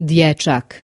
dječak.